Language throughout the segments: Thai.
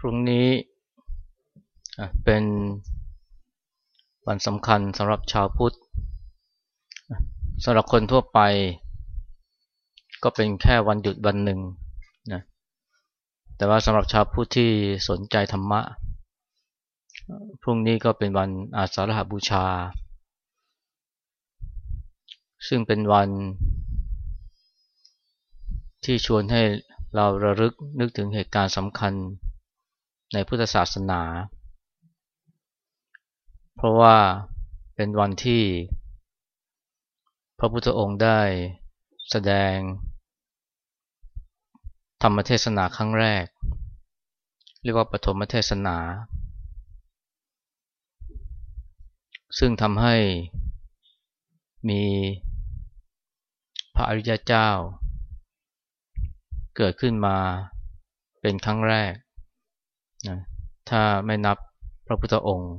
พรุ่งนี้เป็นวันสำคัญสำหรับชาวพุทธสำหรับคนทั่วไป ก็เป็นแค่วันหยุดวันหนึ่งนะแต่ว่าสำหรับชาวพุทธที่สนใจธรรมะ พรุ่งนี้ก็เป็นวันอาสาฬหบูชา ซึ่งเป็นวันที่ชวนให้เราระลึกนึกถึงเหตุการณ์สำคัญ ในพุทธศาสนา เพราะว่าเป็นวันที่พระพุทธองค์ได้แสดง ธรรมเทศนาครั้งแรก เรียกว่าปฐมเทศนา ซึ่งทำให้มีพระอริยเจ้า เกิดขึ้นมาเป็นครั้งแรก นะถ้าไม่นับพระพุทธองค์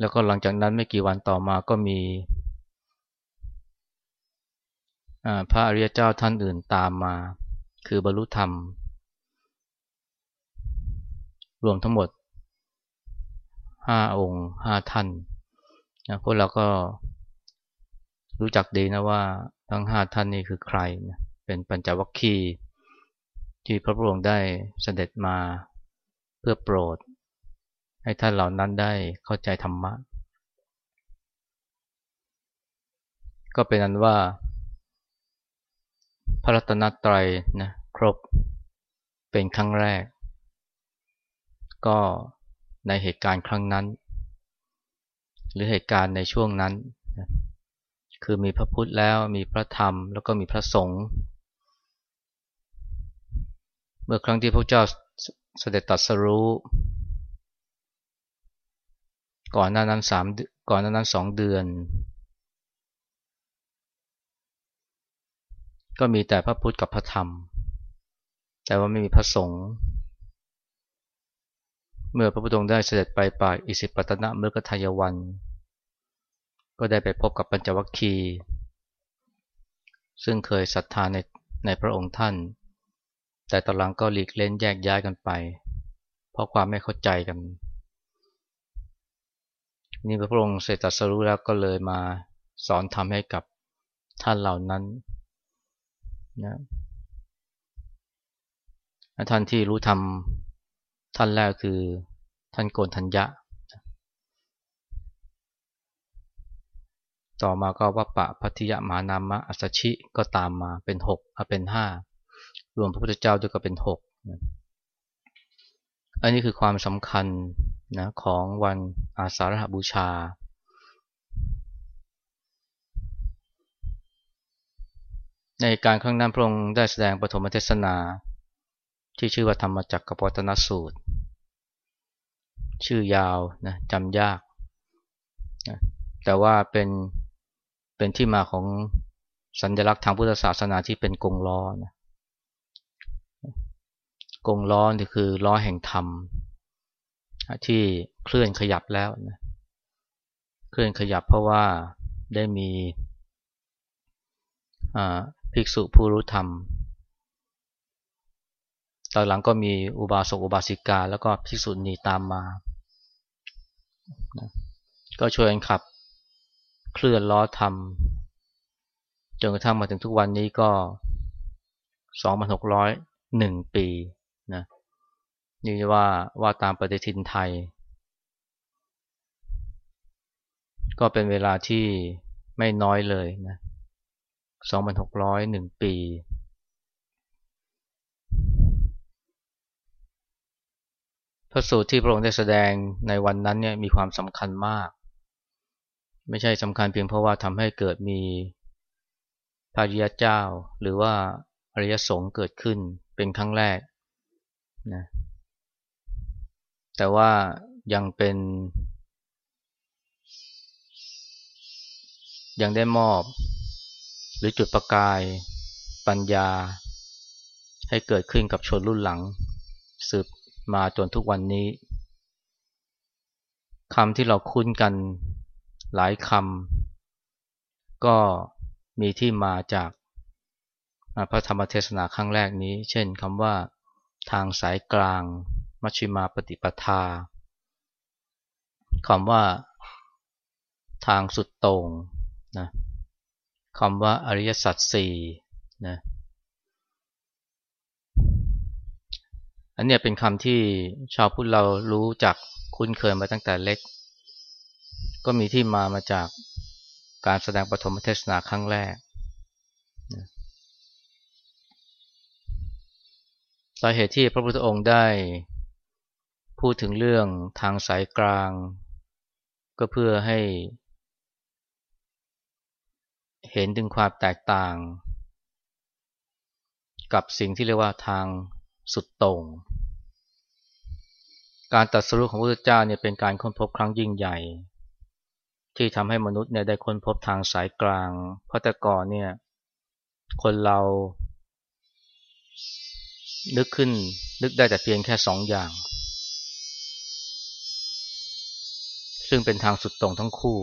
แล้วก็หลังจากนั้นไม่กี่วันต่อมาก็มีพระอริยเจ้าท่านอื่นตามมา คือบรรลุธรรม รวมทั้งหมดห้าองค์ห้าท่านนะพวกเราก็รู้จักดีนะว่าทั้งห้าท่านนี้คือใครนะเป็นปัญจวัคคีย์ ที่พระพุทธองค์ได้เสด็จมาเพื่อโปรด ให้ท่านเหล่านั้นได้เข้าใจธรรมะ ก็เป็นอันว่า พระรัตนตรัยนะครบเป็นครั้งแรก ก็ในเหตุการณ์ครั้งนั้น หรือเหตุการณ์ในช่วงนั้น คือมีพระพุทธแล้วมีพระธรรมแล้วก็มีพระสงฆ์ มื่อครั้งที่พระเจ้าเสด็จตัดสรู้ ก่อนหน้านั้นสามก่อนหน้านั้นสองเดือน ก็มีแต่พระพุทธกับพระธรรม แต่ว่าไม่มีพระสงฆ์เมื่อพระพุทธองค์ได้เสด็จไปป่าอิสิปตนะเมื่อกทายวัน ก็ได้ไปพบกับปัญจวัคคีย์ซึ่งเคยศรัทธาในในพระองค์ท่าน แต่ตอนหลังก็หลีกเล่นแยกย้ายกันไป เพราะความไม่เข้าใจกัน นี่พระองค์เสด็จตรัสรู้แล้วก็เลยมาสอนทำให้กับท่านเหล่านั้นนะท่านที่รู้ทำท่านแรกคือท่านโกนทัญญะ ต่อมาก็วัปปะพัทยมานามะอัสชิก็ตามมาเป็นหกเป็นห้า รวมพระพุทธเจ้าด้วยก็เป็นหกอันนี้คือความสำคัญนะของวันอาสาฬหบูชา ในการครั้งนั้นพระองค์ได้แสดงปฐมเทศนา ที่ชื่อว่าธรรมจักรกปตนสูตร ชื่อยาวนะจำยากนะแต่ว่าเป็นเป็นที่มาของสัญลักษณ์ทางพุทธศาสนาที่เป็นกงล้อนะ กงล้อนี่คือล้อแห่งธรรม ที่เคลื่อนขยับแล้วนะเคลื่อนขยับเพราะว่าได้มีภิกษุผู้รู้ธรรม ตอนหลังก็มีอุบาสกอุบาสิกา แล้วก็ภิกษุณีตามมา ก็ช่วยกันขับเคลื่อนล้อธรรม จนกระทั่งมาถึงทุกวันนี้ก็ 2,601 ปี นะนี่ว่าว่าตามปฏิทินไทย ก็เป็นเวลาที่ไม่น้อยเลยนะ2,601 ปี พระสูตรที่พระองค์ได้แสดงในวันนั้นเนี่ยมีความสำคัญมาก ไม่ใช่สำคัญเพียงเพราะว่าทำให้เกิดมีพระริยเจ้าหรือว่าอริยสงฆ์เกิดขึ้นเป็นครั้งแรก นะแต่ว่ายังเป็น ยังได้มอบ หรือจุดประกายปัญญา ให้เกิดขึ้นกับชนรุ่นหลัง สืบมาจนทุกวันนี้คำที่เราคุ้นกันหลายคำก็มีที่มาจากพระธรรมเทศนาครั้งแรกนี้ เช่นคำว่า ทางสายกลาง มัชฌิมาปฏิปทาคำว่าทางสุดตรงนะคำว่าอริยสัจสี่นะอันนี้เป็นคำที่ชาวพุทธเรารู้จักคุ้นเคยมาตั้งแต่เล็ก ก็มีที่มามาจากการแสดงปฐมเทศนาครั้งแรก สาเหตุที่พระพุทธองค์ได้ พูดถึงเรื่องทางสายกลาง ก็เพื่อให้ เห็นถึงความแตกต่าง กับสิ่งที่เรียกว่าทางสุดต่งการตัดสรุปของพระพุทธเจ้าเนี่ยเป็นการค้นพบครั้งยิ่งใหญ่ ที่ทำให้มนุษย์เนี่ยได้ค้นพบทางสายกลาง เพราะแต่ก่อนเนี่ยคนเรา นึกขึ้น นึกได้แต่เพียงแค่สองอย่าง ซึ่งเป็นทางสุดตรงทั้งคู่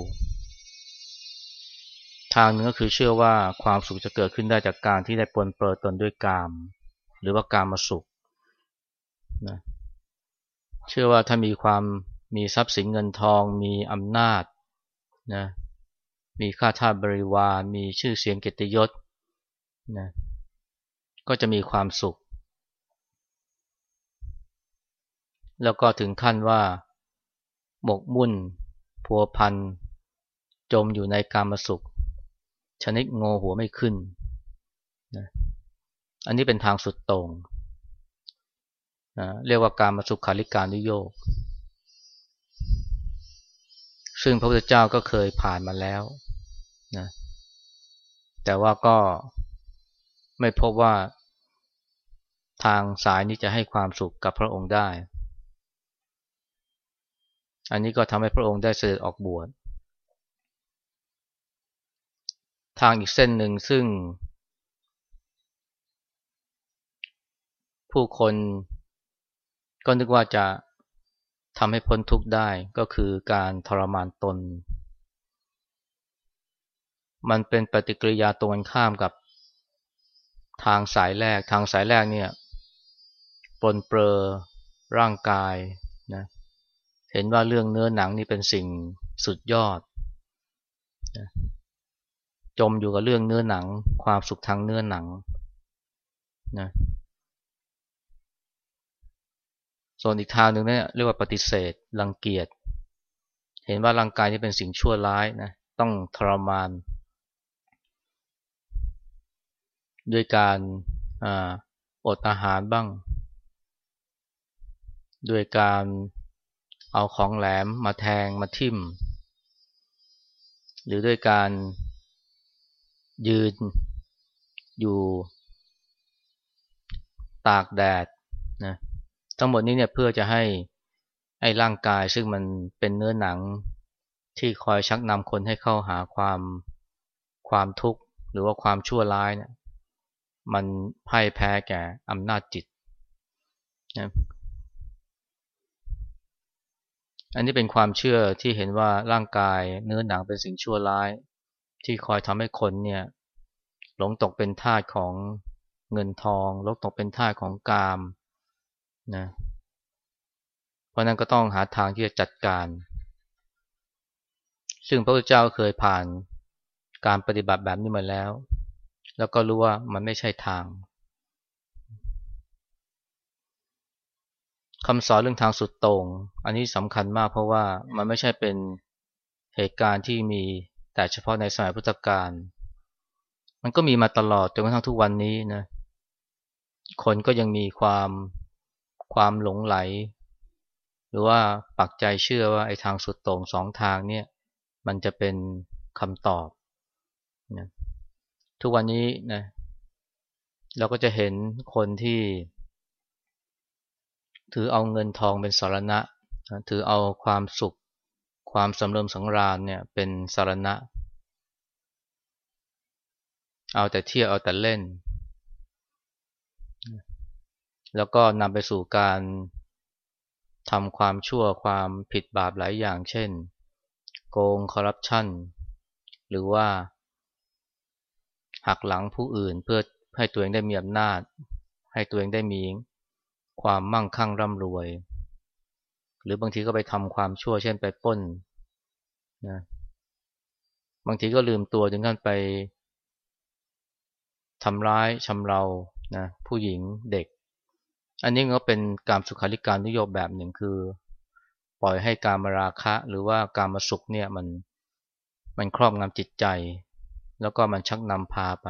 ทางนึงก็คือเชื่อว่าความสุขจะเกิดขึ้นได้จากการที่ได้ปนเปื้อตนด้วยกาม หรือว่ากามมาสุขนะเชื่อว่าถ้ามีความมีทรัพย์สินเงินทอง มีอำนาจนะมีค่าทาสบริวารมีชื่อเสียงเกียรติยศนะก็จะมีความสุข แล้วก็ถึงขั้นว่าหมกมุ่น พัวพัน จมอยู่ในกามสุข ชนิดโงหัวไม่ขึ้นนะอันนี้เป็นทางสุดตรงนะเรียกว่าการมาสุขคาริการนิโยก ซึ่งพระพุทธเจ้าก็เคยผ่านมาแล้วนะแต่ว่าก็ไม่พบว่าทางสายนี้จะให้ความสุขกับพระองค์ได้ อันนี้ก็ทำให้พระองค์ได้เสด็จออกบวช ทางอีกเส้นหนึ่งซึ่ง ผู้คนก็นึกว่าจะทำให้พ้นทุกข์ได้ก็คือการทรมานตน มันเป็นปฏิกิริยาตรงกันข้ามกับทางสายแรก ทางสายแรกเนี่ยปนเปลอร่างกาย เห็นว่าเรื่องเนื้อหนังนี่เป็นสิ่งสุดยอด จมอยู่กับเรื่องเนื้อหนัง ความสุขทางเนื้อหนังนะส่วนอีกทางหนึ่งเนี่ยเรียกว่าปฏิเสธรังเกียจ เห็นว่าร่างกายนี่เป็นสิ่งชั่วร้ายนะต้องทรมานด้วยการอดอาหารบ้าง ด้วยการ เอาของแหลมมาแทงมาทิ่ม หรือด้วยการยืนอยู่ตากแดดนะทั้งหมดนี้เนี่ยเพื่อจะให้ไอ้ร่างกายซึ่งมันเป็นเนื้อหนังที่คอยชักนำคนให้เข้าหาความความทุกข์ หรือว่าความชั่วร้ายเนี่ยมันพ่ายแพ้แก่อำนาจจิตนะ อันนี้เป็นความเชื่อที่เห็นว่าร่างกายเนื้อหนังเป็นสิ่งชั่วร้าย ที่คอยทำให้คนเนี่ยหลงตกเป็นทาสของเงินทองหลงตกเป็นทาสของกามนะเพราะนั้นก็ต้องหาทางที่จะจัดการ ซึ่งพระพุทธเจ้าเคยผ่านการปฏิบัติแบบนี้มาแล้ว แล้วก็รู้ว่ามันไม่ใช่ทาง คำสอนเรื่องทางสุดต่งอันนี้สำคัญมากเพราะว่ามันไม่ใช่เป็นเหตุการณ์ที่มีแต่เฉพาะในสมัยพุทธกาลมันก็มีมาตลอดจนกระทั่งทุกวันนี้นะคนก็ยังมีความความหลงไหล หรือว่าปักใจเชื่อว่าไอ้ทางสุดต่งสองทางเนี่ยมันจะเป็นคำตอบนะทุกวันนี้นะเราก็จะเห็นคนที่ ถือเอาเงินทองเป็นสารณะ ถือเอาความสุข ความสำเริมสังราญเนี่ยเป็นสารณะ เอาแต่เที่ยวเอาแต่เล่น แล้วก็นำไปสู่การทำความชั่วความผิดบาปหลายอย่าง เช่น โกงคอร์รัปชันหรือว่า หักหลังผู้อื่นเพื่อให้ตัวเองได้มีอำนาจ ให้ตัวเองได้มี ความมั่งคั่งร่ำรวย หรือบางทีก็ไปทำความชั่วเช่นไปป้นนะบางทีก็ลืมตัวถึงขั้นไปทำร้ายชำเรานะผู้หญิงเด็ก อันนี้ก็เป็นการสุขาริการนุโยบแบบหนึ่งคือ ปล่อยให้การมาราคะ หรือว่าการมาสุขเนี่ยมันมันครอบงำจิตใจ แล้วก็มันชักนำพาไป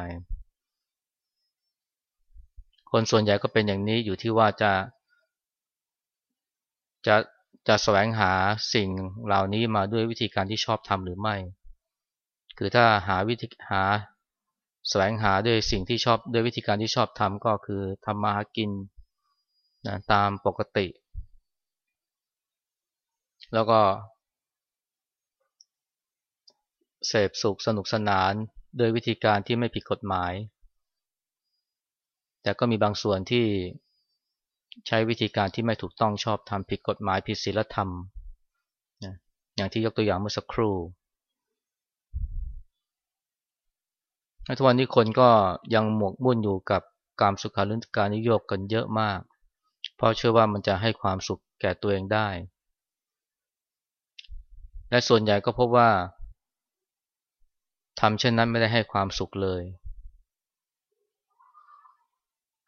คนส่วนใหญ่ก็เป็นอย่างนี้อยู่ที่ว่าจะจะจะแสวงหาสิ่งเหล่านี้มาด้วยวิธีการที่ชอบทำหรือไม่ คือถ้าหาวิธีหาแสวงหาด้วยสิ่งที่ชอบด้วยวิธีการที่ชอบทำก็คือทำมาหากินนะตามปกติ แล้วก็ เสพสุขสนุกสนานโดยวิธีการที่ไม่ผิดกฎหมาย แต่ก็มีบางส่วนที่ใช้วิธีการที่ไม่ถูกต้องชอบทำผิดกฎหมายผิดศีลธรรมนะอย่างที่ยกตัวอย่างเมื่อสักครู่ทุกวันนี้คนก็ยังหมกมุ่นอยู่กับการสุขารุการนิยมกันเยอะมาก เพราะเชื่อว่ามันจะให้ความสุขแก่ตัวเองได้ และส่วนใหญ่ก็พบว่าทำเช่นนั้นไม่ได้ให้ความสุขเลย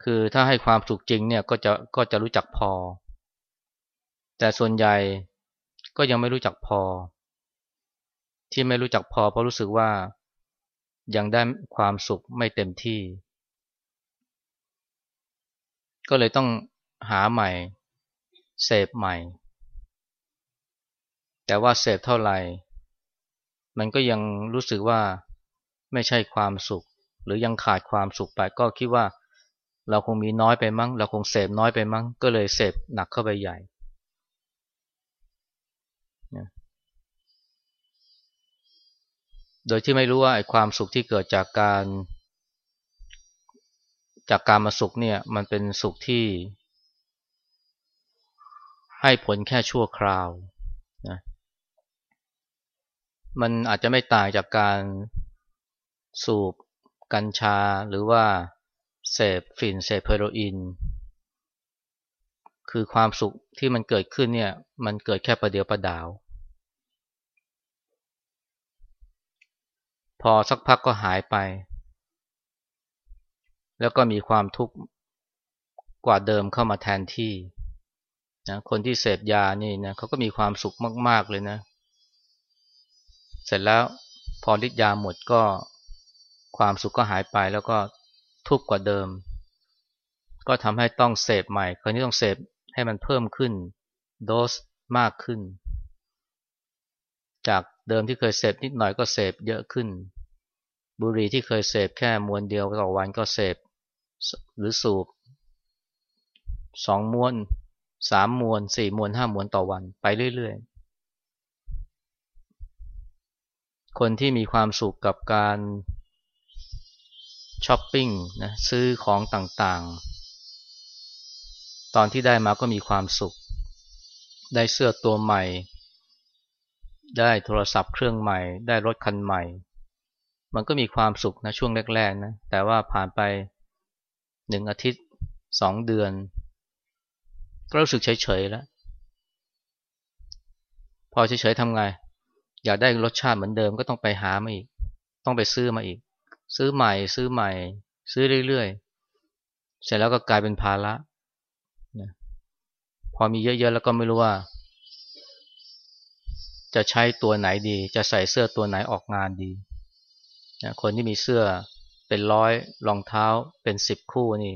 คือถ้าให้ความสุขจริงเนี่ยก็จะก็จะรู้จักพอ แต่ส่วนใหญ่ก็ยังไม่รู้จักพอ ที่ไม่รู้จักพอเพราะรู้สึกว่ายังได้ความสุขไม่เต็มที่ ก็เลยต้องหาใหม่ เสพใหม่ แต่ว่าเสพเท่าไหร่ มันก็ยังรู้สึกว่าไม่ใช่ความสุข หรือยังขาดความสุขไปก็คิดว่า เราคงมีน้อยไปมั้ง เราคงเสพน้อยไปมั้ง ก็เลยเสพหนักเข้าไปใหญ่โดยที่ไม่รู้ว่าไอ้ความสุขที่เกิดจากการ จากการมาสุขเนี่ย มันเป็นสุขที่ ให้ผลแค่ชั่วคราวนะมันอาจจะไม่ต่างจากการสูบกัญชาหรือว่า เสพฝิ่นเสพเฮโรอีนคือความสุขที่มันเกิดขึ้นเนี่ยมันเกิดแค่ประเดียวประดาว พอสักพักก็หายไป แล้วก็มีความทุกข์กว่าเดิมเข้ามาแทนที่นะคนที่เสพยานี่นะเขาก็มีความสุขมากๆเลยนะ เสร็จแล้วพอฤทธิ์ยาหมดก็ความสุขก็หายไปแล้วก็ ทุกข์กว่าเดิม ก็ทำให้ต้องเสพใหม่ คราวนี้ต้องเสพให้มันเพิ่มขึ้น โดสมากขึ้น จากเดิมที่เคยเสพนิดหน่อยก็เสพเยอะขึ้น บุหรี่ที่เคยเสพแค่มวนเดียวต่อวันก็เสพหรือสูบสองมวนสามมวนสี่มวนห้ามวนต่อวันไปเรื่อย ๆ คนที่มีความสุขกับการ ช้อปปิ้งนะซื้อของต่างๆ ตอนที่ได้มาก็มีความสุข ได้เสื้อตัวใหม่ ได้โทรศัพท์เครื่องใหม่ ได้รถคันใหม่ มันก็มีความสุขนะช่วงแรกๆนะแต่ว่าผ่านไปหนึ่งอาทิตย์สองเดือน ก็รู้สึกเฉยๆแล้ว พอเฉยๆทำไง อยากได้รสชาติเหมือนเดิมก็ต้องไปหามาอีก ต้องไปซื้อมาอีก ซื้อใหม่ซื้อใหม่ ซื้อเรื่อยๆ เสร็จแล้วก็กลายเป็นภาระพอมีเยอะๆแล้วก็ไม่รู้ว่า จะใช้ตัวไหนดี จะใส่เสื้อตัวไหนออกงานดีนะคนที่มีเสื้อเป็นร้อยรองเท้าเป็นสิบคู่นี่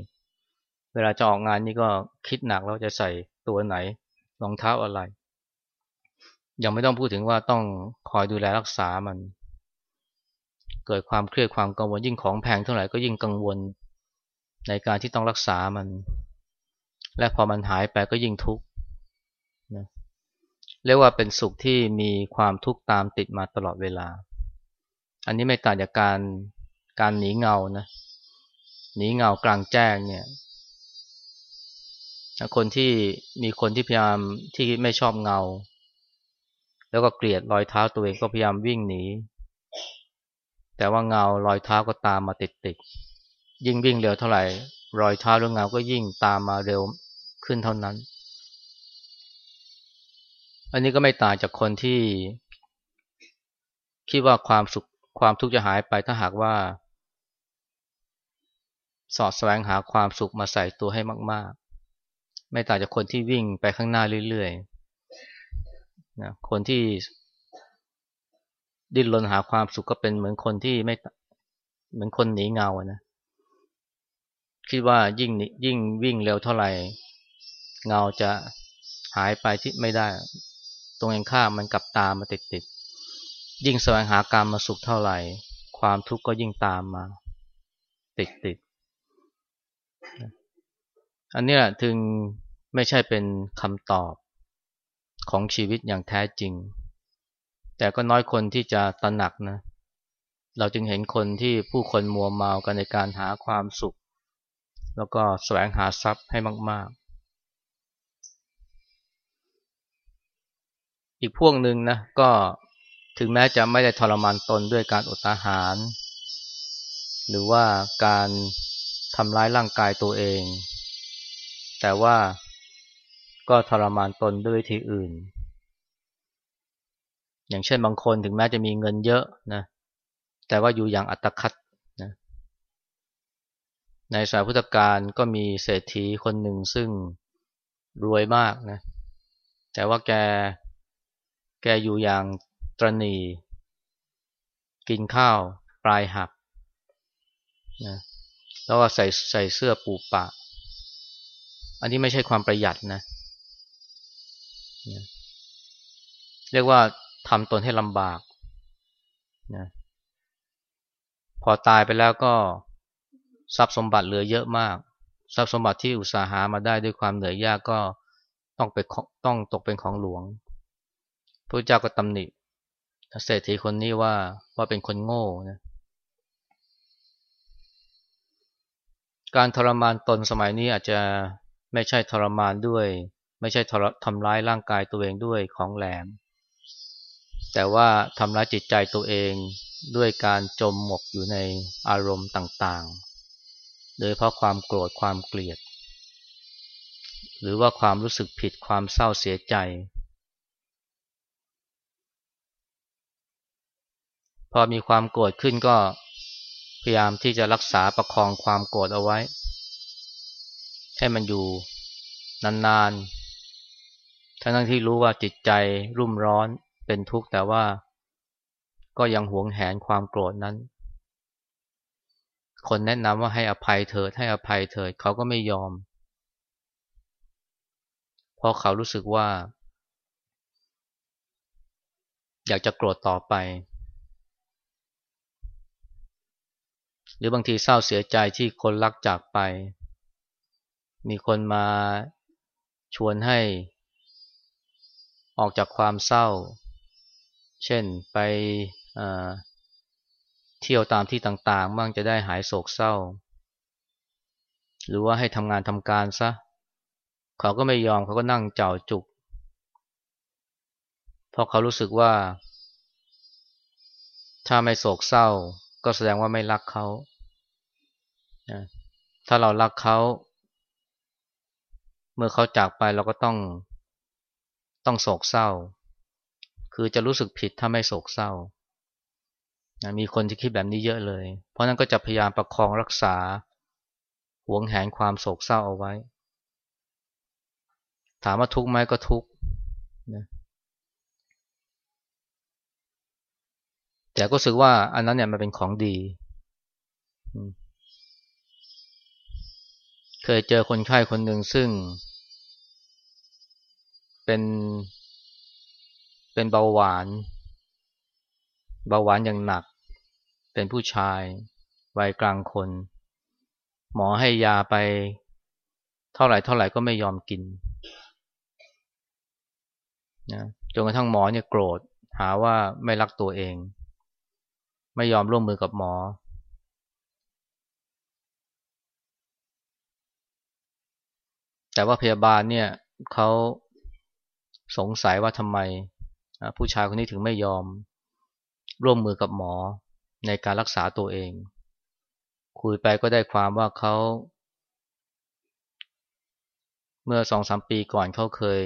เวลาจะออกงานนี่ก็คิดหนักแล้วจะใส่ตัวไหนรองเท้าอะไรยังไม่ต้องพูดถึงว่าต้องคอยดูแลรักษามัน เกิดความเครียดความกังวลยิ่งของแพงเท่าไหร่ก็ยิ่งกังวล ในการที่ต้องรักษามัน และพอมันหายไปก็ยิ่งทุกข์เรียกว่าเป็นสุขที่มีความทุกข์ตามติดมาตลอดเวลา อันนี้ไม่ต่างจากการการหนีเงานะหนีเงากลางแจ้งเนี่ยคนที่มีคนที่พยายามที่ไม่ชอบเงา แล้วก็เกลียดรอยเท้าตัวเองก็พยายามวิ่งหนี แต่ว่าเงารอยเท้าก็ตามมาติดติดยิ่งวิ่งเร็วเท่าไหร่ รอยเท้าหรือเงาก็ยิ่งตามมาเร็วขึ้นเท่านั้น อันนี้ก็ไม่ต่างจากคนที่ คิดว่าความสุขความทุกข์จะหายไปถ้าหากว่า สอดแสวงหาความสุขมาใส่ตัวให้มาก ๆ ไม่ต่างจากคนที่วิ่งไปข้างหน้าเรื่อยๆนะคนที่ ดิ้นรนหาความสุขก็เป็นเหมือนคนที่ไม่เหมือนคนหนีเงานะคิดว่ายิ่งยิ่งวิ่งเร็วเท่าไหร่ เงาจะหายไปที่ไม่ได้ ตรงเองข้ามมันกลับตามมาติดติดยิ่งแสวงหาการมาสุขเท่าไหร่ ความทุกข์ก็ยิ่งตามมา ติดติดอันนี้แหละถึงไม่ใช่เป็นคำตอบของชีวิตอย่างแท้จริง แต่ก็น้อยคนที่จะตระหนักนะ เราจึงเห็นคนที่ผู้คนมัวเมากันในการหาความสุข แล้วก็แสวงหาทรัพย์ให้มาก ๆ อีกพวกหนึ่งนะก็ถึงแม้จะไม่ได้ทรมานตนด้วยการอดอาหาร หรือว่าการทำร้ายร่างกายตัวเอง แต่ว่าก็ทรมานตนด้วยวิธีอื่น อย่างเช่นบางคนถึงแม้จะมีเงินเยอะนะแต่ว่าอยู่อย่างอัตคัดนะในสายพุทธการก็มีเศรษฐีคนหนึ่งซึ่งรวยมากนะแต่ว่าแกแกอยู่อย่างตรณี กินข้าวปลายหักนะแล้วก็ใส่ใส่เสื้อปูปะ อันนี้ไม่ใช่ความประหยัดนะ เรียกว่า ทำตนให้ลำบากนะพอตายไปแล้วก็ทรัพย์สมบัติเหลือเยอะมาก ทรัพย์สมบัติที่อุตสาหามาได้ด้วยความเหนื่อยยากก็ต้องไปต้องตกเป็นของหลวงพระเจ้าก็ตำหนิเศรษฐีคนนี้ว่าว่าเป็นคนโง่นะการทรมานตนสมัยนี้อาจจะไม่ใช่ทรมานด้วย ไม่ใช่ทำร้ายร่างกายตัวเองด้วยของแหลม แต่ว่าทำร้ายจิตใจตัวเองด้วยการจมหมกอยู่ในอารมณ์ต่างๆ โดยเพราะความโกรธความเกลียด หรือว่าความรู้สึกผิดความเศร้าเสียใจ พอมีความโกรธขึ้นก็พยายามที่จะรักษาประคองความโกรธเอาไว้ ให้มันอยู่นานๆ ทั้งที่รู้ว่าจิตใจรุ่มร้อน เป็นทุกข์แต่ว่าก็ยังหวงแหนความโกรธนั้น คนแนะนำว่าให้อภัยเถิดให้อภัยเถิดเขาก็ไม่ยอม เพราะเขารู้สึกว่า อยากจะโกรธต่อไป หรือบางทีเศร้าเสียใจที่คนรักจากไป มีคนมาชวนให้ออกจากความเศร้า เช่นไปเที่ยวตามที่ต่างๆ มั่งจะได้หายโศกเศร้า หรือว่าให้ทำงานทำการซะ เขาก็ไม่ยอมเขาก็นั่งเจ้าจุก เพราะเขารู้สึกว่า ถ้าไม่โศกเศร้า ก็แสดงว่าไม่รักเขา ถ้าเรารักเขา เมื่อเขาจากไปเราก็ต้องต้องโศกเศร้า คือจะรู้สึกผิดถ้าไม่โศกเศร้ามีคนที่คิดแบบนี้เยอะเลย เพราะนั้นก็จะพยายามประคองรักษาหวงแหนความโศกเศร้าเอาไว้ ถามว่าทุกข์ไหมก็ทุกข์แต่ก็รู้สึกว่าอันนั้นเนี่ยมันเป็นของดี เคยเจอคนไข้คนหนึ่งซึ่ง เป็น เป็นเบาหวาน เบาหวานอย่างหนัก เป็นผู้ชายวัยกลางคน หมอให้ยาไป เท่าไหร่เท่าไหร่ก็ไม่ยอมกินนะจนกระทั่งหมอเนี่ยโกรธหาว่าไม่รักตัวเอง ไม่ยอมร่วมมือกับหมอ แต่ว่าพยาบาลเนี่ยเขาสงสัยว่าทำไม ผู้ชายคนนี้ถึงไม่ยอม ร่วมมือกับหมอในการรักษาตัวเอง คุยไปก็ได้ความว่าเขา เมื่อสองสามปีก่อนเขาเคย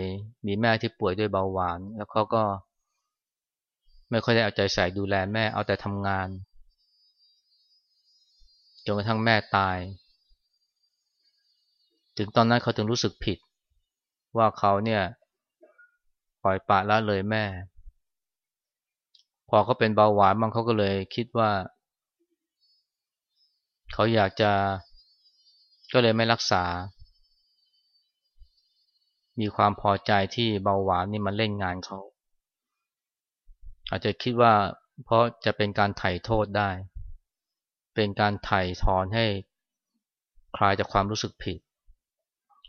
มีแม่ที่ป่วยด้วยเบาหวาน แล้วเขาก็ ไม่ค่อยได้เอาใจใส่ดูแลแม่เอาแต่ทำงานจนกระทั่งแม่ตาย ถึงตอนนั้นเขาถึงรู้สึกผิด ว่าเขาเนี่ย ปล่อยปะละเลยแม่ พอเขาเป็นเบาหวานบางเขาก็เลยคิดว่า เขาอยากจะ ก็เลยไม่รักษา มีความพอใจที่เบาหวานนี่มันเล่นงานเขา อาจจะคิดว่า เพราะจะเป็นการไถ่โทษได้ เป็นการไถ่ถอนให้คลายจากความรู้สึกผิด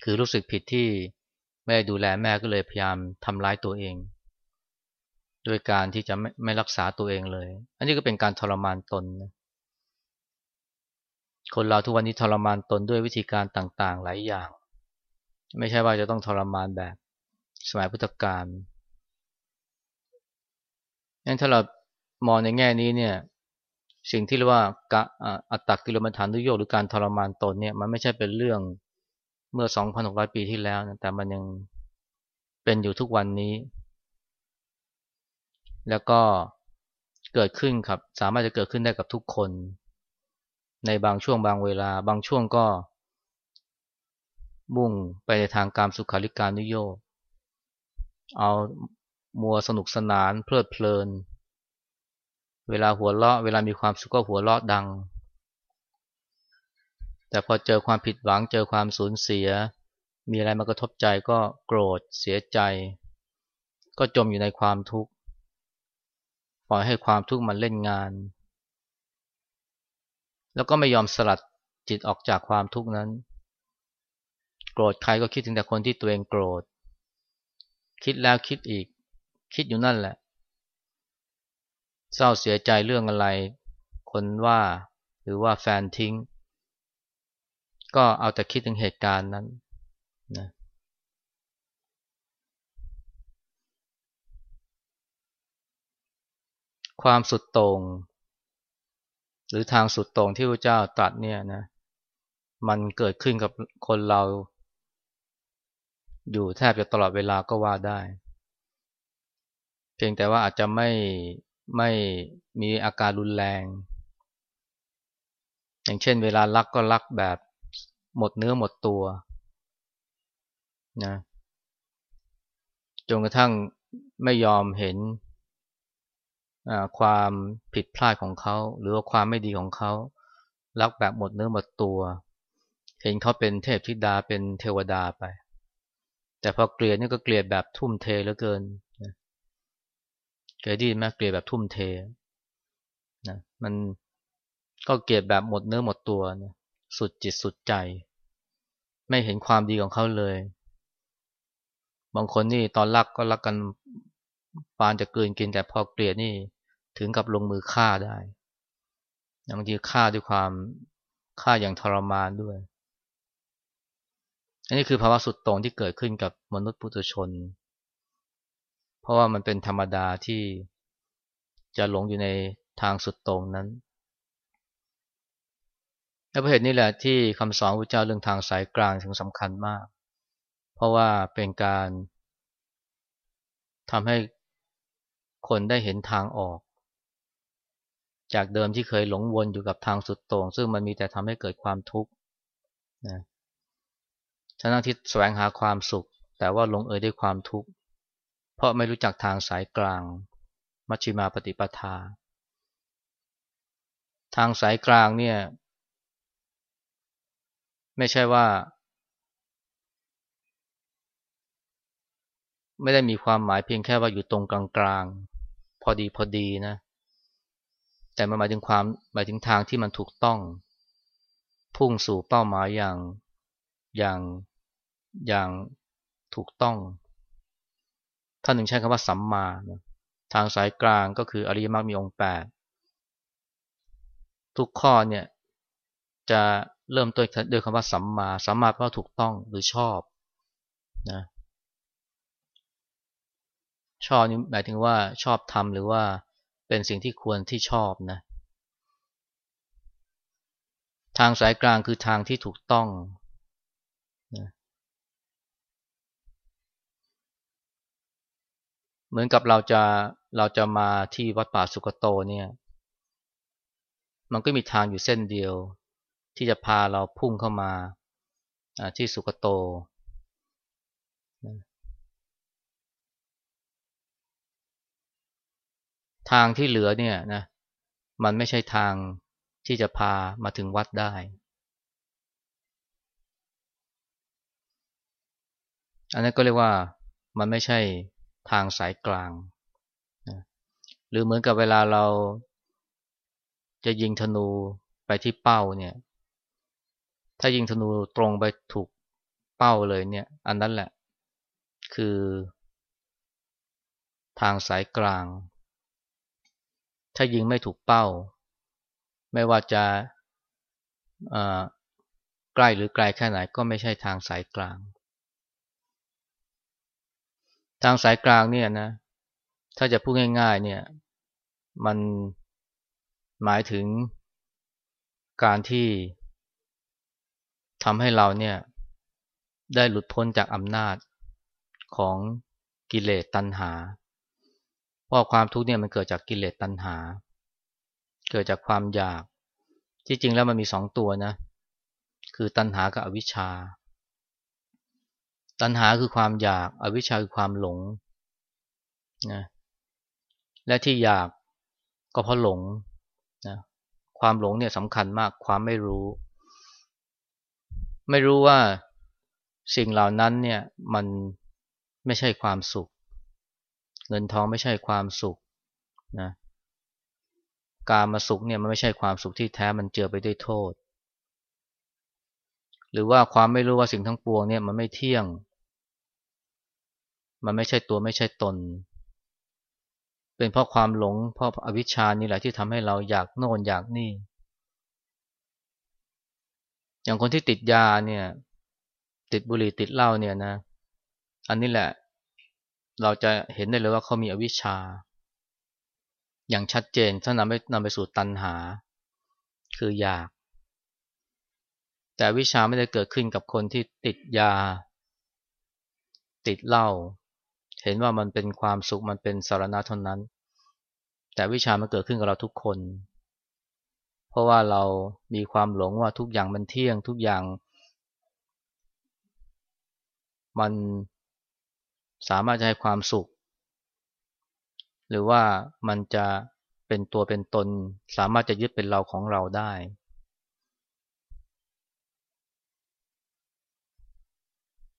คือรู้สึกผิดที่ ไม่ดูแลแม่ก็เลยพยายามทำร้ายตัวเองด้วยการที่จะไม่ไม่รักษาตัวเองเลย อันนี้ก็เป็นการทรมานตนนะคนเราทุกวันนี้ทรมานตนด้วยวิธีการต่างๆ หลายอย่าง ไม่ใช่ว่าจะต้องทรมานแบบสมัยพุทธกาลงั้นถ้าเรามองในแง่นี้เนี่ย สิ่งที่เรียกว่ากะอัตตกิลมัฐานุโยคหรือการทรมานตนเนี่ย มันไม่ใช่เป็นเรื่อง เมื่อ 2,600 ปีที่แล้วนะแต่มันยังเป็นอยู่ทุกวันนี้ แล้วก็เกิดขึ้นครับ สามารถจะเกิดขึ้นได้กับทุกคน ในบางช่วงบางเวลา บางช่วงก็มุ่งไปในทางการสุขาริการนุโยคเอามัวสนุกสนานเพลิดเพลิน เวลาหัวเราะ เวลามีความสุขก็หัวเราะดัง แต่พอเจอความผิดหวังเจอความสูญเสีย มีอะไรมากระทบใจก็โกรธเสียใจ ก็จมอยู่ในความทุกข์ปล่อยให้ความทุกข์มันเล่นงาน แล้วก็ไม่ยอมสลัดจิตออกจากความทุกข์นั้น โกรธใครก็คิดถึงแต่คนที่ตัวเองโกรธ คิดแล้วคิดอีก คิดอยู่นั่นแหละ เศร้าเสียใจเรื่องอะไร คนว่าหรือว่าแฟนทิ้ง ก็เอาแต่คิดถึงเหตุการณ์นั้นนะความสุดโต่งหรือทางสุดโต่งที่พระเจ้าตรัสเนี่ยนะมันเกิดขึ้นกับคนเรา อยู่แทบจะตลอดเวลาก็ว่าได้ เพียงแต่ว่าอาจจะไม่ไม่มีอาการรุนแรง อย่างเช่น เวลารักก็รักแบบ หมดเนื้อหมดตัวนะจนกระทั่งไม่ยอมเห็นความผิดพลาดของเขา หรือว่าความไม่ดีของเขารักแบบหมดเนื้อหมดตัว เห็นเขาเป็นเทพธิดาเป็นเทวดาไป แต่พอเกลียดนี่ก็เกลียดแบบทุ่มเทเหลือเกินเคยดีไหมเกลียดแบบทุ่มเทนะมันก็เกลียดแบบหมดเนื้อหมดตัวนะสุดจิตสุดใจ ไม่เห็นความดีของเขาเลย บางคนนี่ตอนรักก็รักกันปานจะเกินกินแต่พอเกลียดนี่ถึงกับลงมือฆ่าได้บางทีฆ่าด้วยความฆ่าอย่างทรมานด้วย อันนี้คือภาวะสุดโต่งที่เกิดขึ้นกับมนุษย์ปุถุชน เพราะว่ามันเป็นธรรมดาที่จะหลงอยู่ในทางสุดตรงนั้น และประเหตุนี้แหละที่คำสอนพระเจ้าเรื่องทางสายกลางถึงสำคัญมาก เพราะว่าเป็นการทำให้คนได้เห็นทางออก จากเดิมที่เคยหลงวนอยู่กับทางสุดโต่งซึ่งมันมีแต่ทำให้เกิดความทุกข์นะฉะนั้นที่แสวงหาความสุข แต่ว่าลงเอยด้วยความทุกข์ เพราะไม่รู้จักทางสายกลาง มัชฌิมาปฏิปทา ทางสายกลางเนี่ย ไม่ใช่ว่า ไม่ได้มีความหมายเพียงแค่ว่าอยู่ตรงกลางๆ พอดีพอดีนะ แต่มันหมายถึงความหมายถึงทางที่มันถูกต้อง พุ่งสู่เป้าหมายอย่างอย่างอย่างถูกต้องท่านหนึ่งใช้คำว่าสัมมา ทางสายกลางก็คืออริยมรรคมีองค์แปดทุกข้อเนี่ยจะ เริ่มต้นด้วยคำว่าสัมมาสัมมาแปลว่าถูกต้องหรือชอบนะชอบนี่หมายถึงว่าชอบทำหรือว่าเป็นสิ่งที่ควรที่ชอบนะ ทางสายกลางคือทางที่ถูกต้องนะเหมือนกับเราจะเราจะมาที่วัดป่าสุกโตเนี่ย มันก็มีทางอยู่เส้นเดียว ที่จะพาเราพุ่งเข้ามาที่สุกโต ทางที่เหลือเนี่ยนะมันไม่ใช่ทางที่จะพามาถึงวัดได้ อันนั้นก็เรียกว่ามันไม่ใช่ทางสายกลาง หรือเหมือนกับเวลาเราจะยิงธนูไปที่เป้าเนี่ย ถ้ายิงธนูตรงไปถูกเป้าเลยเนี่ย อันนั้นแหละ คือ ทางสายกลาง ถ้ายิงไม่ถูกเป้า ไม่ว่าจะใกล้หรือไกลแค่ไหนก็ไม่ใช่ทางสายกลาง ทางสายกลางเนี่ยนะ ถ้าจะพูดง่าย ๆ เนี่ย มันหมายถึงการที่ ทำให้เราเนี่ยได้หลุดพ้นจากอำนาจของกิเลสตัณหา เพราะความทุกข์เนี่ยมันเกิดจากกิเลสตัณหา เกิดจากความอยาก ที่จริงแล้วมันมีสองตัวนะ คือตัณหากับอวิชชา ตัณหาคือความอยาก อวิชชาคือความหลงนะและที่อยากก็เพราะหลงนะความหลงเนี่ยสำคัญมากความไม่รู้ ไม่รู้ว่าสิ่งเหล่านั้นเนี่ยมันไม่ใช่ความสุข เงินทองไม่ใช่ความสุขนะการมาสุขเนี่ยมันไม่ใช่ความสุขที่แท้มันเจือไปด้วยโทษ หรือว่าความไม่รู้ว่าสิ่งทั้งปวงเนี่ยมันไม่เที่ยง มันไม่ใช่ตัวไม่ใช่ตน เป็นเพราะความหลงเพราะอวิชชานี่แหละที่ทำให้เราอยากโน่นอยากนี่ อย่างคนที่ติดยาเนี่ย ติดบุหรี่ติดเหล้าเนี่ยนะ อันนี้แหละ เราจะเห็นได้เลยว่าเขามีอวิชชา อย่างชัดเจนถ้านำไปนำไปสู่ตัณหา คืออยาก แต่วิชาไม่ได้เกิดขึ้นกับคนที่ติดยา ติดเหล้าเห็นว่ามันเป็นความสุขมันเป็นสารณะเท่านั้น แต่วิชามันเกิดขึ้นกับเราทุกคน เพราะว่าเรามีความหลงว่าทุกอย่างมันเที่ยงทุกอย่าง มันสามารถจะให้ความสุข หรือว่ามันจะเป็นตัวเป็นตน สามารถจะยึดเป็นเราของเราได้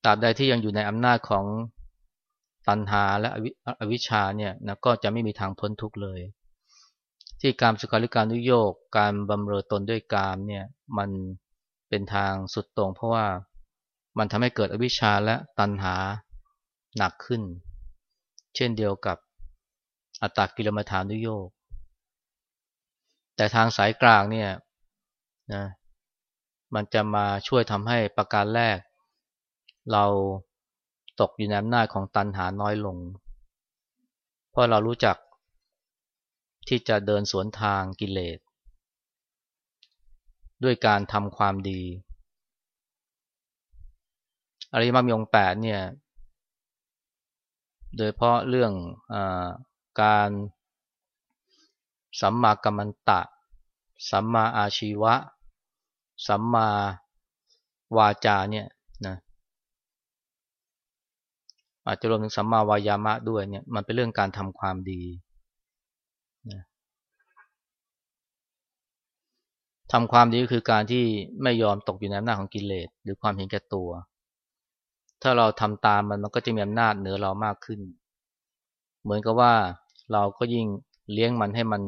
ตราบใดที่ยังอยู่ในอำนาจของตัณหาและอวิชชาเนี่ยนะก็จะไม่มีทางพ้นทุกข์เลย ที่การสุขาริการนุโยกการบำเรอตนด้วยกามเนี่ยมันเป็นทางสุดตรง เพราะว่ามันทำให้เกิดอวิชชาและตัณหาหนักขึ้น เช่นเดียวกับอัตตกิลมัฐานุโยกแต่ทางสายกลางเนี่ยนะมันจะมาช่วยทำให้ประการแรก เราตกอยู่ในอำนาจของตันหาน้อยลง เพราะเรารู้จัก ที่จะเดินสวนทางกิเลส ด้วยการทำความดีอริยมรรคยงแปดเนี่ย โดยเพราะเรื่องอการสัมมากัมมันตะ สัมมาอาชีวะ สัมมาวาจาเนี่ยนะอาจจะรวมถึงสัมมาวายามะด้วยเนี่ยมันเป็นเรื่องการทำความดีนะ ทำความดีก็คือการที่ไม่ยอมตกอยู่ในอำนาจของกิเลสหรือความเห็นแก่ตัว ถ้าเราทำตามมันมันก็จะมีอำนาจเหนือเรามากขึ้น เหมือนกับว่าเราก็ยิ่งเลี้ยงมันให้มัน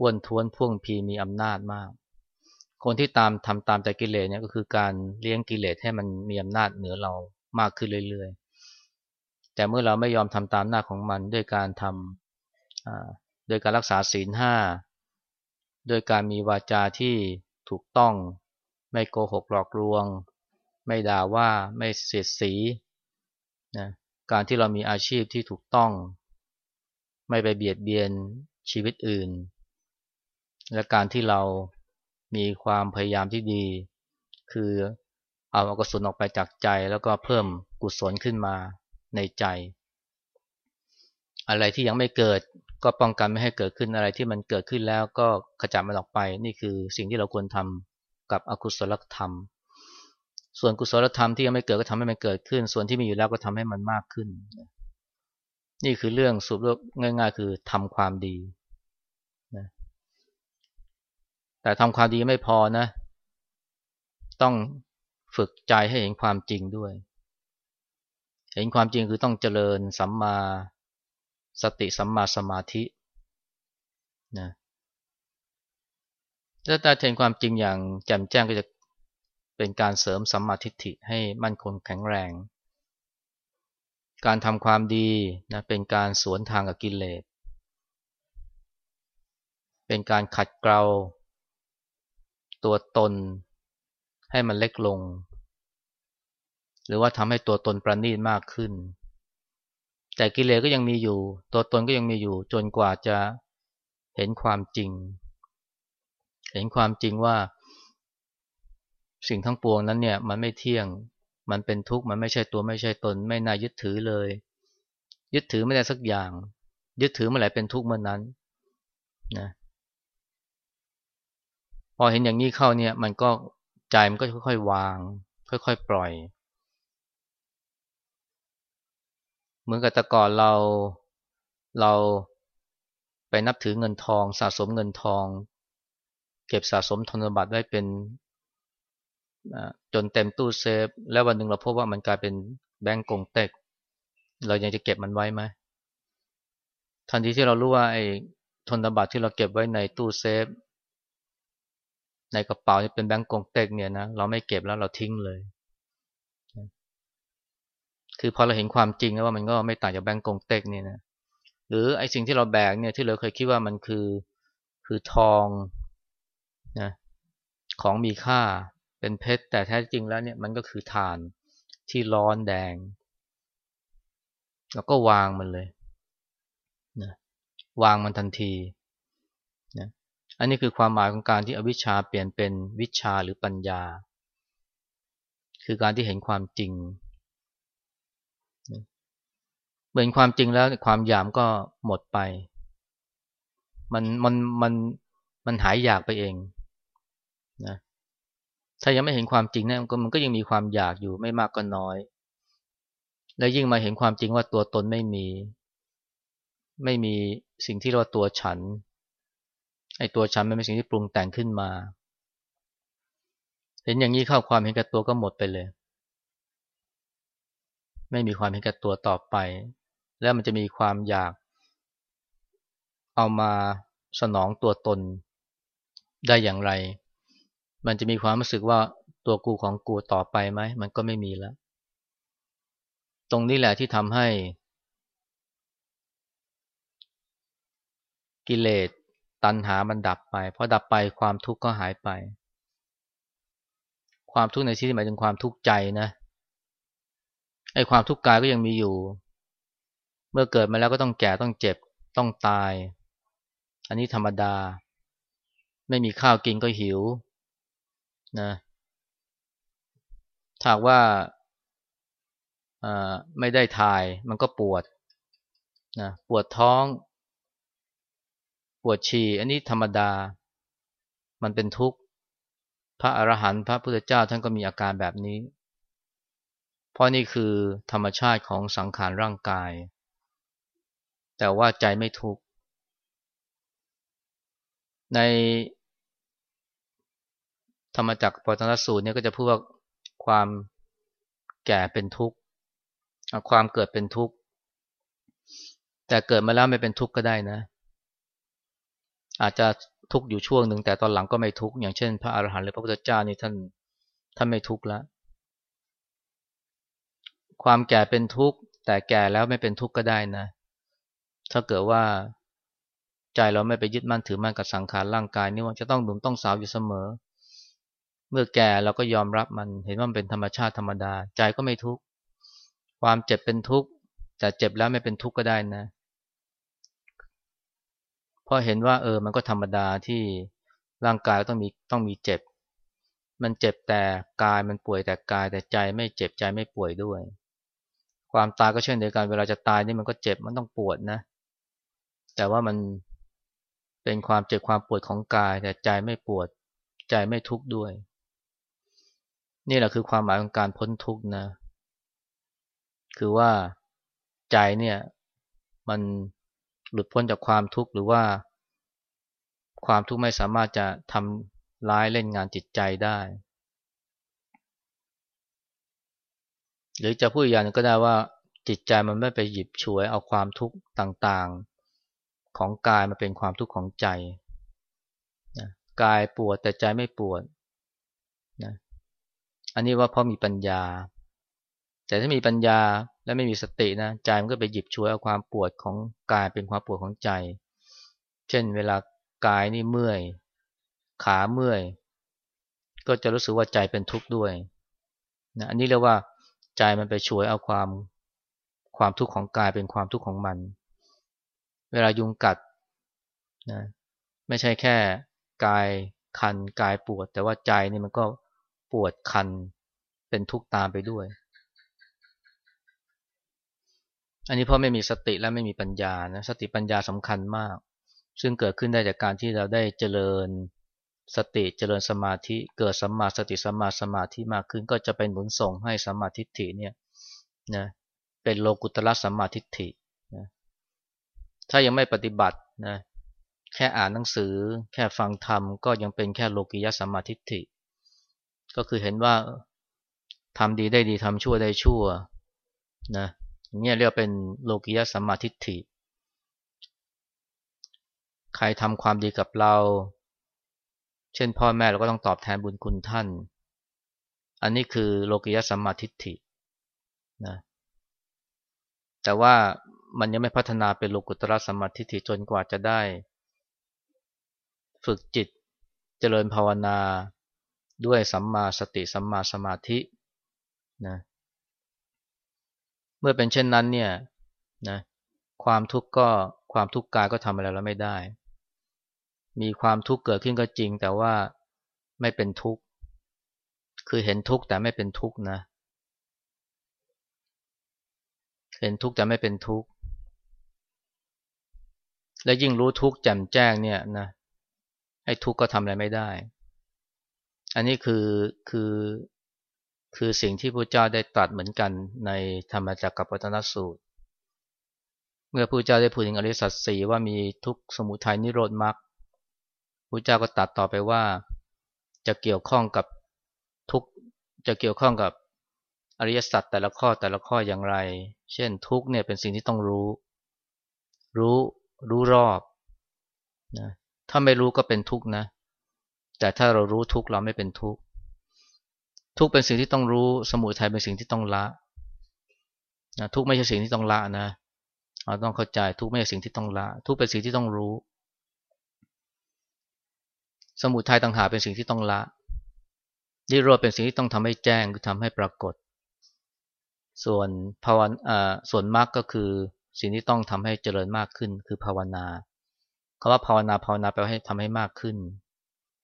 อ้วนท้วนพ่วงพีมีอำนาจมาก คนที่ตามทำตามใจกิเลสเนี่ยก็คือการเลี้ยงกิเลสให้มันมีอำนาจเหนือเรามากขึ้นเรื่อยๆ แต่เมื่อเราไม่ยอมทำตามหน้าของมันด้วยการทำโดยการรักษาศีลห้า ด้วยการมีวาจาที่ถูกต้อง ไม่โกหกหลอกลวง ไม่ด่าว่าไม่เสียดสีนะการที่เรามีอาชีพที่ถูกต้อง ไม่ไปเบียดเบียนชีวิตอื่น และการที่เรามีความพยายามที่ดี คือเอาอกุศลออกไปจากใจแล้วก็เพิ่มกุศลขึ้นมาในใจ อะไรที่ยังไม่เกิด ก็ป้องกันไม่ให้เกิดขึ้นอะไรที่มันเกิดขึ้นแล้วก็ขจัดมันออกไป นี่คือสิ่งที่เราควรทำกับอกุศลธรรม ส่วนกุศลธรรมที่ยังไม่เกิดก็ทำให้มันเกิดขึ้น ส่วนที่มีอยู่แล้วก็ทำให้มันมากขึ้น นี่คือเรื่องสุดง่าย ๆ คือทำความดีนะแต่ทำความดีไม่พอนะ ต้องฝึกใจให้เห็นความจริงด้วย เห็นความจริงคือต้องเจริญสัมมา สติสัมมาสมาธินะถ้าตาเห็นความจริงอย่างแจ่มแจ้งก็จะเป็นการเสริมสัมมาทิฏฐิให้มั่นคงแข็งแรง การทำความดีนะเป็นการสวนทางกับกิเลส เป็นการขัดเกลาตัวตนให้มันเล็กลง หรือว่าทำให้ตัวตนประณีตมากขึ้น แต่กิเลสก็ยังมีอยู่ ตัวตนก็ยังมีอยู่ จนกว่าจะเห็นความจริง เห็นความจริงว่า สิ่งทั้งปวงนั้นเนี่ย มันไม่เที่ยง มันเป็นทุกข์ มันไม่ใช่ตัวไม่ใช่ตน ไม่น่ายึดถือเลย ยึดถือไม่ได้สักอย่าง ยึดถือเมื่อไหร่เป็นทุกข์เมื่อนั้นนะพอเห็นอย่างนี้เข้าเนี่ย มันก็ใจมันก็ค่อยๆวาง ค่อยๆปล่อย เหมือนกับแต่ก่อนเราเราไปนับถือเงินทอง สะสมเงินทอง เก็บสะสมธนบัตรไว้เป็นจนเต็มตู้เซฟ แล้ววันหนึ่งเราพบว่ามันกลายเป็นแบงก์กงเต็ก เรายังจะเก็บมันไว้ไหมทันทีที่เรารู้ว่าไอ้ธนบัตรที่เราเก็บไว้ในตู้เซฟ ในกระเป๋าที่เป็นแบงก์กงเต็กเนี่ยนะเราไม่เก็บแล้วเราทิ้งเลย คือพอเราเห็นความจริงแล้วว่ามันก็ไม่ต่างจากแบงก์กงเต็กเนี่ยนะหรือไอ้สิ่งที่เราแบกเนี่ยที่เราเคยคิดว่ามันคือคือทองนะของมีค่าเป็นเพชร แต่แท้จริงแล้วเนี่ยมันก็คือถ่านที่ร้อนแดง แล้วก็วางมันเลยนะวางมันทันทีนะอันนี้คือความหมายของการที่อวิชชาเปลี่ยนเป็นวิชาหรือปัญญา คือการที่เห็นความจริง เหมือนความจริงแล้วความหยามก็หมดไป มันมันมันมันหายอยากไปเองนะถ้ายังไม่เห็นความจริงเนะมันก็ยังมีความอยากอยู่ไม่มากก็น้อย และยิ่งมาเห็นความจริงว่าตัวตนไม่มี ไม่มีสิ่งที่เรียกว่าตัวฉันไอ้ตัวฉันมันเป็นสิ่งที่ปรุงแต่งขึ้นมา เห็นอย่างนี้เข้าความเห็นแก่ตัวก็หมดไปเลย ไม่มีความเห็นแก่ตัวต่อไป แล้วมันจะมีความอยากเอามาสนองตัวตนได้อย่างไร มันจะมีความรู้สึกว่าตัวกูของกูต่อไปไหม มันก็ไม่มีแล้ว ตรงนี้แหละที่ทำให้ กิเลสตัณหามันดับไปพอดับไปความทุกข์ก็หายไป ความทุกข์ในที่นี้หมายถึงความทุกข์ใจนะ ไอ้ความทุกข์กายก็ยังมีอยู่ เมื่อเกิดมาแล้วก็ต้องแก่ต้องเจ็บต้องตาย อันนี้ธรรมดา ไม่มีข้าวกินก็หิวนะถ้าว่าไม่ได้ทายมันก็ปวดนะปวดท้อง ปวดฉี่อันนี้ธรรมดา มันเป็นทุกข์ พระอรหันต์พระพุทธเจ้าท่านก็มีอาการแบบนี้ เพราะนี่คือธรรมชาติของสังขารร่างกาย แต่ว่าใจไม่ทุกข์ ในธรรมจักรปัตนสูตรเนี่ยก็จะพูดว่าความแก่เป็นทุกข์ ความเกิดเป็นทุกข์ แต่เกิดมาแล้วไม่เป็นทุกข์ก็ได้นะ อาจจะทุกข์อยู่ช่วงหนึ่งแต่ตอนหลังก็ไม่ทุกข์อย่างเช่น พระอาหารหันต์หรือพระพุทธเจ้านี่ท่านท่านไม่ทุกข์แล้ว ความแก่เป็นทุกข์ แต่แก่แล้วไม่เป็นทุกข์ก็ได้นะ ถ้าเกิดว่าใจเราไม่ไปยึดมั่นถือมั่นกับสังขารร่างกายนี่ว่าจะต้องหนุ่มต้องสาวอยู่เสมอ เมื่อแก่เราก็ยอมรับมันเห็นว่ามันเป็นธรรมชาติธรรมดา ใจก็ไม่ทุกข์ความเจ็บเป็นทุกข์แต่เจ็บแล้วไม่เป็นทุกข์ก็ได้นะเพราะเห็นว่าเออมันก็ธรรมดาที่ร่างกายต้องมีต้องมีเจ็บ มันเจ็บแต่กายมันป่วยแต่กายแต่ใจไม่เจ็บใจไม่ป่วยด้วย ความตายก็เช่นเดียวกันเวลาจะตายนี่มันก็เจ็บมันต้องปวดนะ แต่ว่ามันเป็นความเจ็บความปวดของกาย แต่ใจไม่ปวด ใจไม่ทุกข์ด้วย นี่แหละคือความหมายของการพ้นทุกข์นะ คือว่าใจเนี่ย มันหลุดพ้นจากความทุกข์หรือว่า ความทุกข์ไม่สามารถจะทำร้ายเล่นงานจิตใจได้ หรือจะพูดอย่างนึงก็ได้ว่าจิตใจมันไม่ไปหยิบฉวยเอาความทุกข์ต่างๆ ของกายมาเป็นความทุกข์ของใจนะกายปวดแต่ใจไม่ปวดนะอันนี้ว่าเพราะมีปัญญา แต่ถ้ามีปัญญาและไม่มีสตินะใจมันก็ไปหยิบช่วยเอาความปวดของกายเป็นความปวดของใจ เช่นเวลากายนี่เมื่อย ขาเมื่อย ก็จะรู้สึกว่าใจเป็นทุกข์ด้วยนะอันนี้เรียกว่าใจมันไปช่วยเอาความความทุกข์ของกายเป็นความทุกข์ของมัน เวลายุงกัดนะไม่ใช่แค่กายคันกายปวด แต่ว่าใจนี่มันก็ปวดคันเป็นทุกข์ตามไปด้วย อันนี้เพราะไม่มีสติและไม่มีปัญญานะสติปัญญาสำคัญมาก ซึ่งเกิดขึ้นได้จากการที่เราได้เจริญสติเจริญสมาธิเกิดสัมมาสติสัมมาสมาธิมากขึ้น ก็จะเป็นหนุนส่งให้สัมมาทิฏฐิเนี่ยนะเป็นโลกุตละสัมมาทิฏฐินะ ถ้ายังไม่ปฏิบัตินะแค่อ่านหนังสือ แค่ฟังธรรมก็ยังเป็นแค่โลกิยสัมมาทิฏฐิ ก็คือเห็นว่าทำดีได้ดีทำชั่วได้ชั่วนะเนี่ยเรียกเป็นโลกิยสัมมาทิฏฐิ ใครทำความดีกับเรา เช่นพ่อแม่เราก็ต้องตอบแทนบุญคุณท่าน อันนี้คือโลกิยสัมมาทิฏฐินะแต่ว่า มันยังไม่พัฒนาเป็นโลกุตระสมาทิฏฐิจนกว่าจะได้ ฝึกจิตเจริญภาวนาด้วยสัมมาสติสัมมาสมาธินะเมื่อเป็นเช่นนั้นเนี่ยนะความทุกข์ก็ความทุกข์กายก็ทำอะไรเราไม่ได้ มีความทุกข์เกิดขึ้นก็จริง แต่ว่าไม่เป็นทุกข์ คือเห็นทุกข์แต่ไม่เป็นทุกข์นะเห็นทุกข์แต่ไม่เป็นทุกข์ และยิ่งรู้ทุกข์แจ่มแจ้งเนี่ยนะให้ทุกข์ก็ทำอะไรไม่ได้ อันนี้คือคือคือสิ่งที่พระเจ้าได้ตรัสเหมือนกันในธรรมจักรกับปัตนสูตร เมื่อพระเจ้าได้พูดถึงอริสัตสีว่ามีทุกสมุทัยนิโรธมรรคพระเจ้าก็ตัดต่อไปว่าจะเกี่ยวข้องกับทุกจะเกี่ยวข้องกับอริยสัจแต่ละข้อแต่ละข้ออย่างไร เช่นทุกเนี่ยเป็นสิ่งที่ต้องรู้ รู้ รู้รอบนะถ้าไม่รู้ก็เป็นทุกข์นะ แต่ถ้าเรารู้ทุกข์เราไม่เป็นทุกข์ ทุกข์เป็นสิ่งที่ต้องรู้ สมุทัยเป็นสิ่งที่ต้องละนะทุกข์ไม่ใช่สิ่งที่ต้องละนะเราต้องเข้าใจทุกข์ไม่ใช่สิ่งที่ต้องละ ทุกข์เป็นสิ่งที่ต้องรู้ สมุทัยต่างหากเป็นสิ่งที่ต้องละนิโรธเป็นสิ่งที่ต้องทำให้แจ้งคือทำให้ปรากฏ ส่วนภาวนาส่วนมรรคก็คือ สิ่งที่ต้องทำให้เจริญมากขึ้นคือภาวนาคาว่าภาวนาภาวนาแปลว่าให้ทำให้มากขึ้น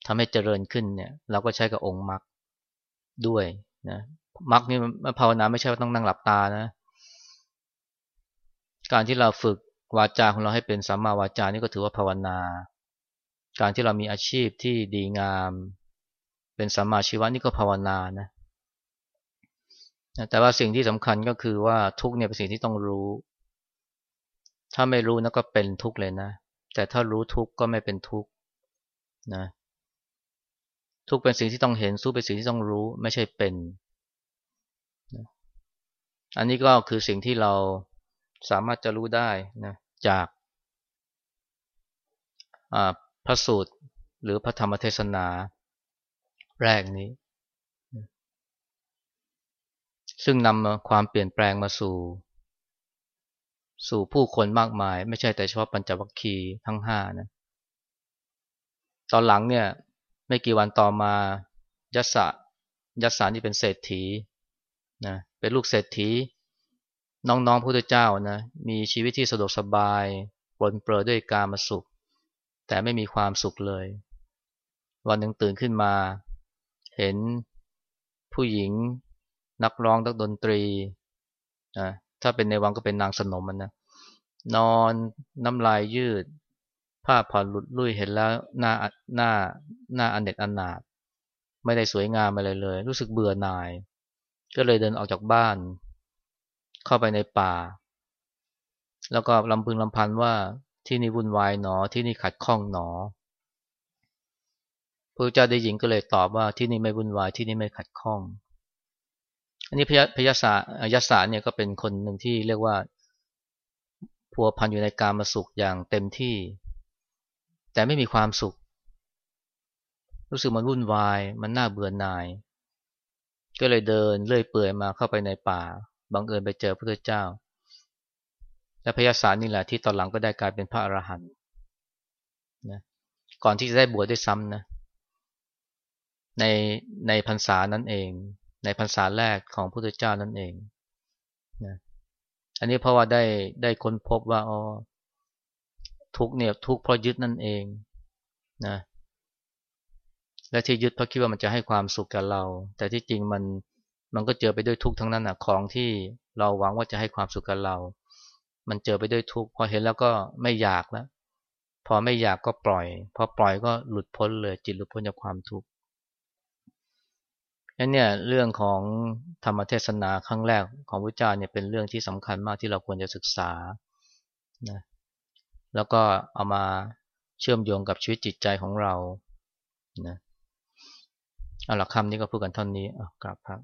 ทำให้เจริญขึ้นเนี่ยเราก็ใช้กับองค์มรรคด้วยนะมักนี่ภาวนาไม่ใช่ว่าต้องนั่งหลับตานะ การที่เราฝึกวาจาของเราให้เป็นสัมมาวาจานี่ก็ถือว่าภาวนา การที่เรามีอาชีพที่ดีงาม เป็นสัมมาชีวะนี่ก็ภาวนานะแต่ว่าสิ่งที่สำคัญก็คือว่าทุกเนี่ยเป็นสิ่งที่ต้องรู้ ถ้าไม่รู้นะก็เป็นทุกข์เลยนะ แต่ถ้ารู้ทุกข์ก็ไม่เป็นทุกข์นะ ทุกข์เป็นสิ่งที่ต้องเห็นสู้เป็นสิ่งที่ต้องรู้ไม่ใช่เป็นอันนี้ก็คือสิ่งที่เราสามารถจะรู้ได้นะจากพระสูตรหรือพระธรรมเทศนาแรกนี้ ซึ่งนำความเปลี่ยนแปลงมาสู่ สู่ผู้คนมากมาย ไม่ใช่แต่เฉพาะปัญจวัคคีย์ทั้งห้านะตอนหลังเนี่ยไม่กี่วันต่อมายัสสะยัสสานี่เป็นเศรษฐีนะเป็นลูกเศรษฐี น้องๆพระพุทธเจ้านะมีชีวิตที่สะดวกสบายปลนเปลือด้วยกามาสุข แต่ไม่มีความสุขเลย วันหนึ่งตื่นขึ้นมา เห็นผู้หญิงนักร้องนักดนตรีนะ ถ้าเป็นในวังก็เป็นนางสนมมันนะนอนน้ำลายยืด ผ้าผ่อนหลุดลุ่ยเห็นแล้วหน้าหน้าหน้าอันเน็ตอันนาดไม่ได้สวยงามอะไรเลย รู้สึกเบื่อหน่าย ก็เลยเดินออกจากบ้าน เข้าไปในป่า แล้วก็ลำพึงลำพันว่าที่นี่วุ่นวายหนอที่นี่ขัดข้องหนอพระเจ้าได้ยินก็เลยตอบว่าที่นี่ไม่วุ่นวายที่นี่ไม่ขัดข้อง อันนี้พยพยศายัสาเนี่ยก็เป็นคนหนึ่งที่เรียกว่าพัวพันอยู่ในการมาสุขอย่างเต็มที่ แต่ไม่มีความสุข รู้สึกมันวุ่นวาย มันน่าเบื่อหน่าย ก็เลยเดินเลื่อยเปื่อยมาเข้าไปในป่าบังเอิญไปเจอพระเจ้า และพยาศาสนี่แหละที่ตอนหลังก็ได้กลายเป็นพระอรหันต์นะก่อนที่จะได้บวชด้วยซ้ำนะในในพรรษานั้นเอง ในพรรษาแรกของพระพุทธเจ้านั่นเองนะอันนี้เพราะว่าได้ได้ค้นพบว่าอ๋อทุกเนี่ยทุกเพราะยึดนั่นเองนะและที่ยึดเพราะคิดว่ามันจะให้ความสุขกับเรา แต่ที่จริงมันมันก็เจอไปด้วยทุกทั้งนั้นนะของที่เราหวังว่าจะให้ความสุขกับเรา มันเจอไปด้วยทุกพอเห็นแล้วก็ไม่อยากแล้ว พอไม่อยากก็ปล่อย พอปล่อยก็หลุดพ้นเลยจิตหลุดพ้นจากความทุกข์ นั่นเนี่ยเรื่องของธรรมเทศนาครั้งแรกของพระเจ้าเนี่ยเป็นเรื่องที่สำคัญมากที่เราควรจะศึกษานะแล้วก็เอามาเชื่อมโยงกับชีวิตจิตใจของเรานะเอาละคำนี้ก็พูดกันเท่านี้อะกลับครับ